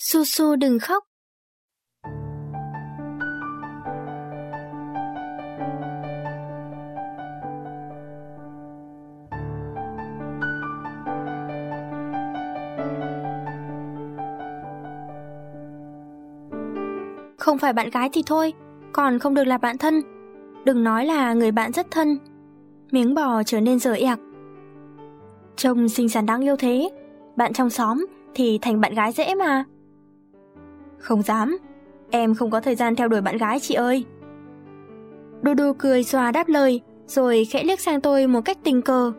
Su Su đừng khóc. Không phải bạn gái thì thôi, còn không được là bạn thân. Đừng nói là người bạn rất thân. Miếng bò trở nên dở ẹc. Trông xinh xắn đáng yêu thế, bạn trong xóm thì thành bạn gái dễ mà. Không dám, em không có thời gian theo đuổi bạn gái chị ơi. Đu cười xòa đáp lời, rồi khẽ liếc sang tôi một cách tình cờ.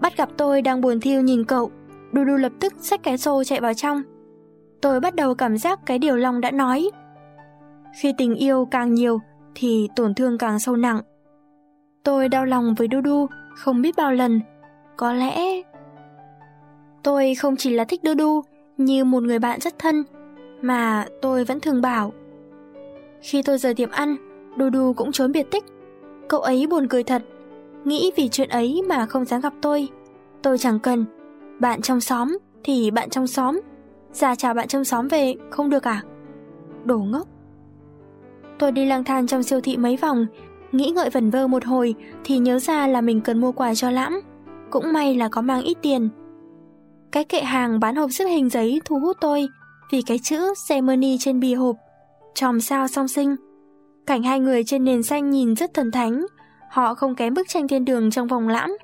Bắt gặp tôi đang buồn thiêu nhìn cậu, đu lập tức xách cái xô chạy vào trong. Tôi bắt đầu cảm giác cái điều lòng đã nói. Khi tình yêu càng nhiều thì tổn thương càng sâu nặng. Tôi đau lòng với đu không biết bao lần. Có lẽ tôi không chỉ là thích đu như một người bạn rất thân mà tôi vẫn thường bảo. Khi tôi rời tiệm ăn, Đu Đu cũng trốn biệt tích. Cậu ấy buồn cười thật, nghĩ vì chuyện ấy mà không dám gặp tôi. Tôi chẳng cần, bạn trong xóm thì bạn trong xóm, ra chào bạn trong xóm về không được à? Đồ ngốc. Tôi đi lang thang trong siêu thị mấy vòng, nghĩ ngợi vẩn vơ một hồi thì nhớ ra là mình cần mua quà cho Lãm. Cũng may là có mang ít tiền. Cái kệ hàng bán hộp xếp hình giấy thu hút tôi, vì cái chữ ceremony trên bì hộp, chòm sao song sinh. Cảnh hai người trên nền xanh nhìn rất thần thánh, họ không kém bức tranh thiên đường trong vòng lãm.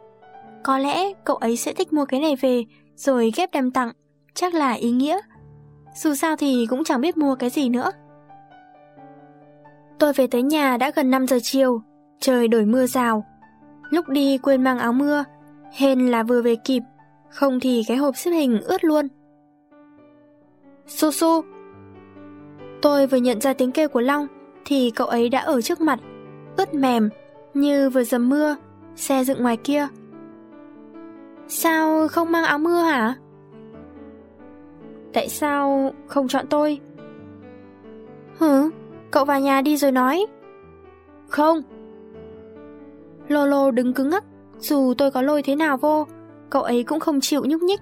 Có lẽ cậu ấy sẽ thích mua cái này về rồi ghép đem tặng, chắc là ý nghĩa. Dù sao thì cũng chẳng biết mua cái gì nữa. Tôi về tới nhà đã gần 5 giờ chiều, trời đổi mưa rào. Lúc đi quên mang áo mưa, hên là vừa về kịp, không thì cái hộp xếp hình ướt luôn. Su Su. Tôi vừa nhận ra tiếng kêu của Long thì cậu ấy đã ở trước mặt, ướt mềm như vừa dầm mưa, xe dựng ngoài kia. Sao không mang áo mưa hả? Tại sao không chọn tôi? Hử? Cậu vào nhà đi rồi nói. Không. Lolo đứng cứng ngắc, dù tôi có lôi thế nào vô, cậu ấy cũng không chịu nhúc nhích,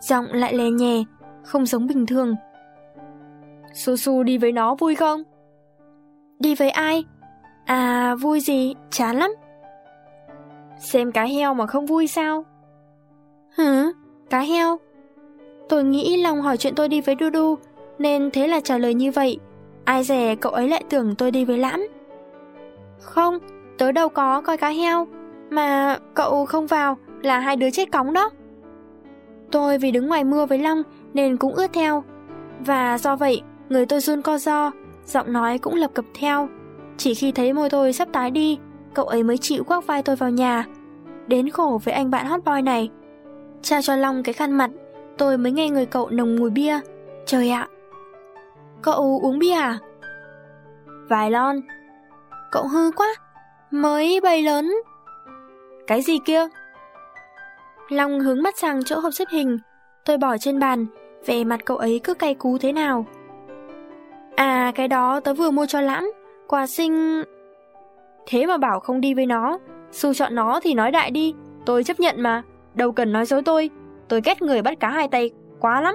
giọng lại lè nhè, không giống bình thường. Su Su đi với nó vui không? Đi với ai? À, vui gì? Chán lắm. Xem cá heo mà không vui sao? Hử? Cá heo? Tôi nghĩ lòng hỏi chuyện tôi đi với Du Du, nên thế là trả lời như vậy. Ai dè cậu ấy lại tưởng tôi đi với Lãm. Không, tớ đâu có coi cá heo, mà cậu không vào là hai đứa chết cóng đó. Tôi vì đứng ngoài mưa với Long nên cũng ướt theo. Và do vậy, người tôi run co do, giọng nói cũng lập cập theo. Chỉ khi thấy môi tôi sắp tái đi, cậu ấy mới chịu khoác vai tôi vào nhà. Đến khổ với anh bạn hot boy này. Trao cho Long cái khăn mặt, tôi mới nghe người cậu nồng mùi bia. Trời ạ! Cậu uống bia à? Vài lon. Cậu hư quá, mới bầy lớn. Cái gì kia? Long hướng mắt sang chỗ hộp xếp hình, tôi bỏ trên bàn, về mặt cậu ấy cứ cay cú thế nào. À cái đó tớ vừa mua cho lãm. Quà sinh. Thế mà bảo không đi với nó. Su chọn nó thì nói đại đi. Tôi chấp nhận mà. Đâu cần nói dối tôi. Tôi ghét người bắt cá hai tay Quá lắm.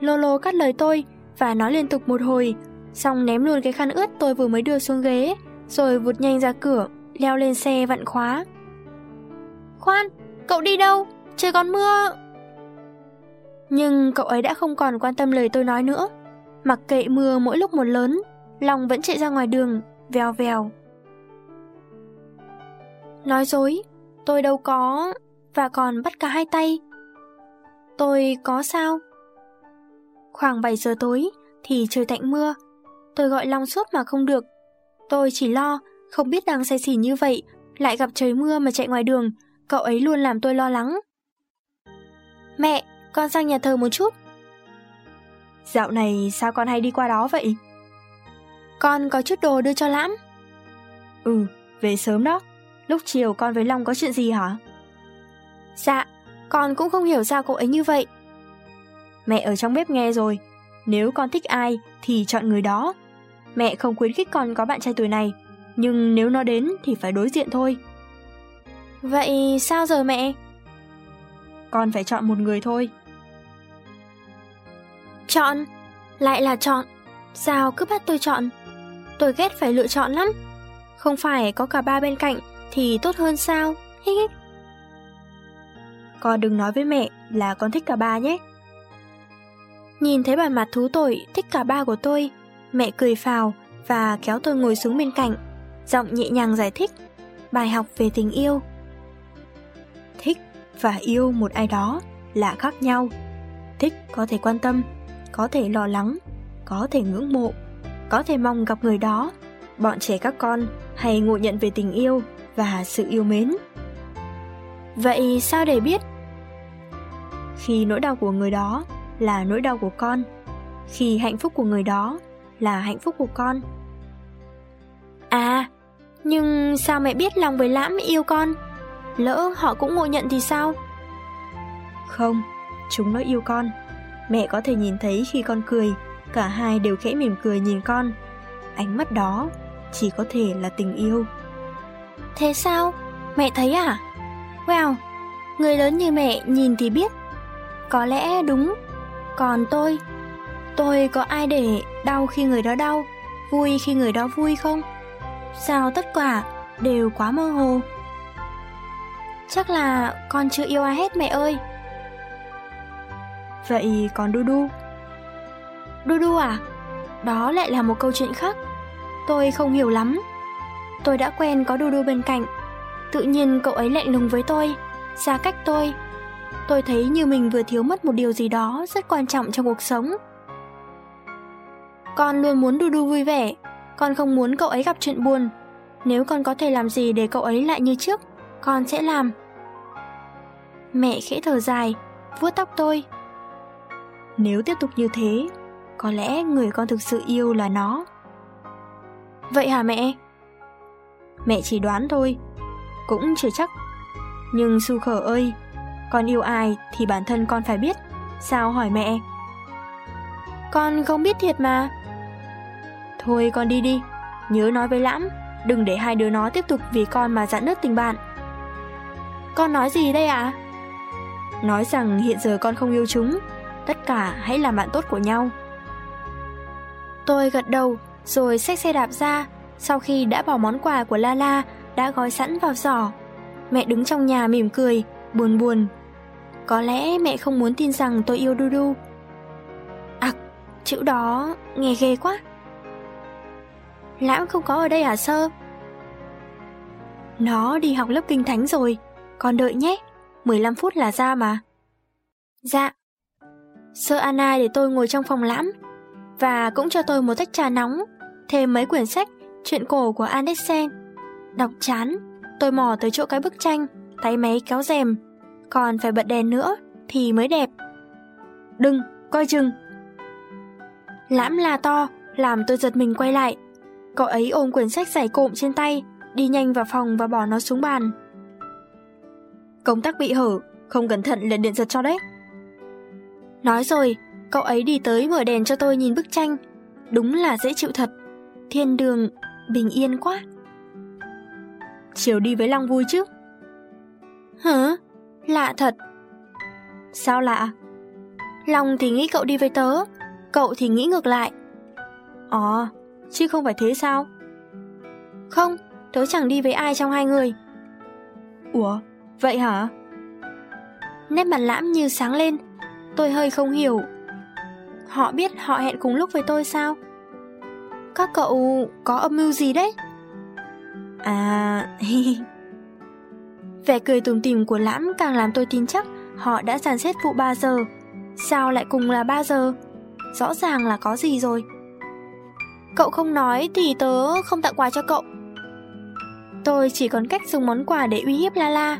Lolo cắt lời tôi Và nói liên tục một hồi. Xong ném luôn cái khăn ướt tôi vừa mới đưa xuống ghế Rồi vụt nhanh ra cửa Leo lên xe vặn khóa. Khoan, cậu đi đâu? Trời còn mưa nhưng cậu ấy đã không còn quan tâm lời tôi nói nữa. Mặc kệ mưa mỗi lúc một lớn, lòng vẫn chạy ra ngoài đường, vèo vèo. Nói dối, tôi đâu có, và còn bắt cả hai tay. Tôi có sao? Khoảng 7 giờ tối thì trời tạnh mưa, tôi gọi Long suốt mà không được. Tôi chỉ lo, không biết đang say xỉn như vậy, lại gặp trời mưa mà chạy ngoài đường, cậu ấy luôn làm tôi lo lắng. Mẹ, con sang nhà thờ một chút. Dạo này sao con hay đi qua đó vậy? Con có chút đồ đưa cho Lãm. Ừ, về sớm đó. Lúc chiều con với Long có chuyện gì hả? Dạ, con cũng không hiểu sao cậu ấy như vậy. Mẹ ở trong bếp nghe rồi, nếu con thích ai thì chọn người đó. Mẹ không khuyến khích con có bạn trai tuổi này, nhưng nếu nó đến thì phải đối diện thôi. Vậy sao giờ mẹ? Con phải chọn một người thôi. Chọn? Lại là chọn? Sao cứ bắt tôi chọn? Tôi ghét phải lựa chọn lắm. Không phải có cả ba bên cạnh thì tốt hơn sao? Hi hi. Con đừng nói với mẹ là con thích cả ba nhé. Nhìn thấy bản mặt thú tội thích cả ba của tôi, mẹ cười phào và kéo tôi ngồi xuống bên cạnh, giọng nhẹ nhàng giải thích bài học về tình yêu. Và yêu một ai đó là khác nhau. Thích có thể quan tâm, có thể lo lắng, có thể ngưỡng mộ, có thể mong gặp người đó. Bọn trẻ các con hay ngộ nhận về tình yêu và sự yêu mến. Vậy sao để biết? Khi nỗi đau của người đó là nỗi đau của con, khi hạnh phúc của người đó là hạnh phúc của con. À, nhưng sao mẹ biết lòng với Lãm yêu con? Lỡ họ cũng ngộ nhận thì sao? Không, chúng nó yêu con. Mẹ có thể nhìn thấy khi con cười, cả hai đều khẽ mỉm cười nhìn con. Ánh mắt đó chỉ có thể là tình yêu. Thế sao? Mẹ thấy à? Wow, người lớn như mẹ nhìn thì biết. Có lẽ đúng. Còn tôi, tôi có ai để đau khi người đó đau, vui khi người đó vui không? Sao tất cả đều quá mơ hồ? Chắc là con chưa yêu ai hết mẹ ơi. Vậy còn Du Du? Du Du à? Đó lại là một câu chuyện khác. Tôi không hiểu lắm. Tôi đã quen có Du Du bên cạnh. Tự nhiên cậu ấy lạnh lùng với tôi, xa cách tôi. Tôi thấy như mình vừa thiếu mất một điều gì đó rất quan trọng trong cuộc sống. Con luôn muốn Du Du vui vẻ, con không muốn cậu ấy gặp chuyện buồn. Nếu con có thể làm gì để cậu ấy lại như trước, con sẽ làm. Mẹ khẽ thở dài, vuốt tóc tôi. Nếu tiếp tục như thế, có lẽ người con thực sự yêu là nó. Vậy hả mẹ? Mẹ chỉ đoán thôi, cũng chưa chắc. Nhưng Su Khở ơi, con yêu ai thì bản thân con phải biết, sao hỏi mẹ? Con không biết thiệt mà. Thôi con đi đi, nhớ nói với Lãm, đừng để hai đứa nó tiếp tục vì con mà giãn nứt tình bạn. Con nói gì đây ạ? À? Nói rằng hiện giờ con không yêu chúng, tất cả hãy làm bạn tốt của nhau. Tôi gật đầu rồi xách xe đạp ra, sau khi đã bỏ món quà của Lala đã gói sẵn vào giỏ. Mẹ đứng trong nhà mỉm cười, buồn buồn. Có lẽ mẹ không muốn tin rằng tôi yêu Dudu. À, chữ đó nghe ghê quá. Lãm không có ở đây à sơ? Nó đi học lớp kinh thánh rồi, con đợi nhé, 15 phút là ra mà. Dạ. Sơ Anna để tôi ngồi trong phòng lãm, và cũng cho tôi một tách trà nóng, thêm mấy quyển sách, chuyện cổ của Andersen. Đọc chán, tôi mò tới chỗ cái bức tranh, tay máy kéo rèm, còn phải bật đèn nữa thì mới đẹp. Đừng, coi chừng. Lãm là to, làm tôi giật mình quay lại. Cậu ấy ôm quyển sách giải cộm trên tay, đi nhanh vào phòng và bỏ nó xuống bàn. Công tắc bị hở, không cẩn thận liền điện giật cho đấy. Nói rồi, cậu ấy đi tới mở đèn cho tôi nhìn bức tranh. Đúng là dễ chịu thật. Thiên đường, bình yên quá. Chiều đi với Long vui chứ? Hả? Lạ thật. Sao lạ? Long thì nghĩ cậu đi với tớ, cậu thì nghĩ ngược lại. Ồ, chứ không phải thế sao? Không, tớ chẳng đi với ai trong hai người. Ủa, vậy hả? Nét mặt lãm như sáng lên, tôi hơi không hiểu. Họ biết họ hẹn cùng lúc với tôi sao? Các cậu có âm mưu gì đấy? À, Vẻ cười tủm tỉm của lãm càng làm tôi tin chắc họ đã dàn xếp vụ 3 giờ. Sao lại cùng là 3 giờ? Rõ ràng là có gì rồi. Cậu không nói thì tớ không tặng quà cho cậu. Tôi chỉ còn cách dùng món quà để uy hiếp Lala.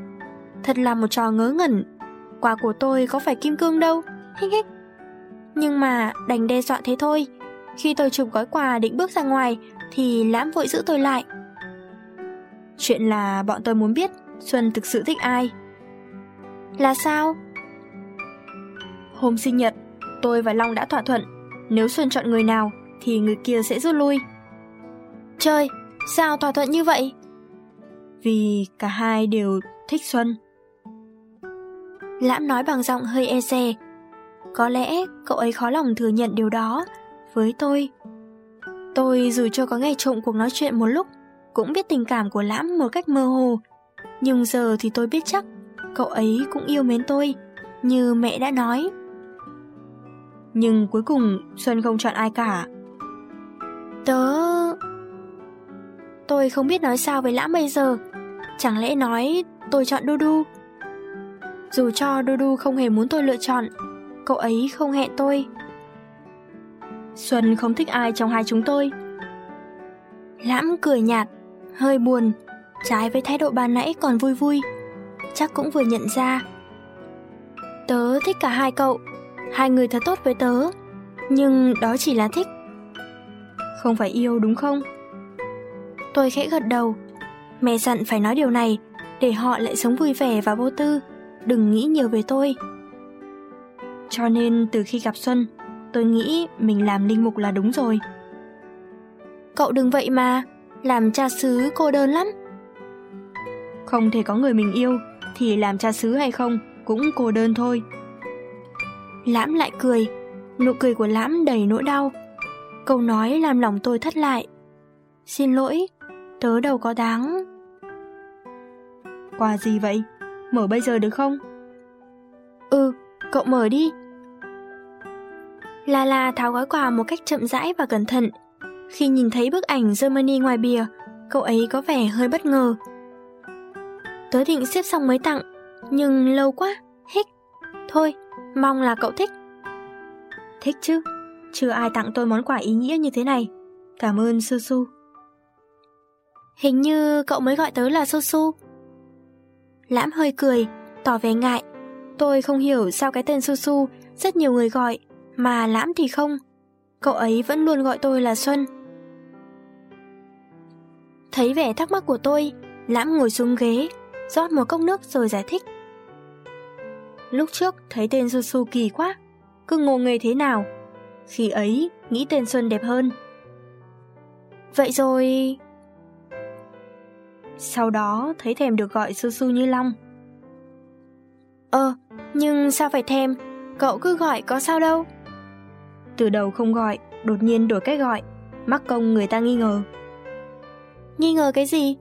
Thật là một trò ngớ ngẩn. Quà của tôi có phải kim cương đâu. Hích hích. Nhưng mà đành đe dọa thế thôi. Khi tôi chụp gói quà định bước ra ngoài thì Lãm vội giữ tôi lại. Chuyện là bọn tôi muốn biết Xuân thực sự thích ai. Là sao? Hôm sinh nhật, tôi và Long đã thỏa thuận, nếu Xuân chọn người nào thì người kia sẽ rút lui. Trời, sao thỏa thuận như vậy? Vì cả hai đều thích Xuân. Lãm nói bằng giọng hơi e dè. có lẽ cậu ấy khó lòng thừa nhận điều đó với tôi. Tôi dù cho có nghe trộm cuộc nói chuyện một lúc, cũng biết tình cảm của Lãm một cách mơ hồ. Nhưng giờ thì tôi biết chắc, cậu ấy cũng yêu mến tôi, như mẹ đã nói. Nhưng cuối cùng Xuân không chọn ai cả. Tớ... Tôi không biết nói sao với Lãm bây giờ. Chẳng lẽ nói tôi chọn Đu Đu? Dù cho Đu Đu không hề muốn tôi lựa chọn, cậu ấy không hẹn tôi. Xuân không thích ai trong hai chúng tôi. Lãm cười nhạt, hơi buồn, trái với thái độ ban nãy còn vui vui. Chắc cũng vừa nhận ra. Tớ thích cả hai cậu, hai người thật tốt với tớ, nhưng đó chỉ là thích. Không phải yêu đúng không? Tôi khẽ gật đầu. Mẹ dặn phải nói điều này để họ lại sống vui vẻ và vô tư, đừng nghĩ nhiều về tôi. Cho nên từ khi gặp Xuân, tôi nghĩ mình làm linh mục là đúng rồi. Cậu đừng vậy mà, làm cha xứ cô đơn lắm. Không thể có người mình yêu thì làm cha xứ hay không cũng cô đơn thôi. Lãm lại cười, nụ cười của Lãm đầy nỗi đau. Câu nói làm lòng tôi thất lại. Xin lỗi, tớ đâu có đáng. Quà gì vậy? Mở bây giờ được không? Ừ, cậu mở đi. La La tháo gói quà một cách chậm rãi và cẩn thận. Khi nhìn thấy bức ảnh Germany ngoài bìa, cậu ấy có vẻ hơi bất ngờ. Tớ định xếp xong mới tặng, nhưng lâu quá, hích. Thôi, mong là cậu thích. Thích chứ, chưa ai tặng tôi món quà ý nghĩa như thế này. Cảm ơn Su Su. Hình như cậu mới gọi tớ là Su Su. Lãm hơi cười, tỏ vẻ ngại. Tôi không hiểu sao cái tên Su Su rất nhiều người gọi, mà Lãm thì không. Cậu ấy vẫn luôn gọi tôi là Xuân. Thấy vẻ thắc mắc của tôi, Lãm ngồi xuống ghế, rót một cốc nước rồi giải thích. Lúc trước thấy tên Su Su kỳ quá, cứ ngô nghề thế nào. Khi ấy, nghĩ tên Xuân đẹp hơn. Vậy rồi... Sau đó thấy thèm được gọi Su Su như Long. Ờ, nhưng sao phải thèm, cậu cứ gọi có sao đâu. Từ đầu không gọi, đột nhiên đổi cách gọi, mắc công người ta nghi ngờ. Nghi ngờ cái gì?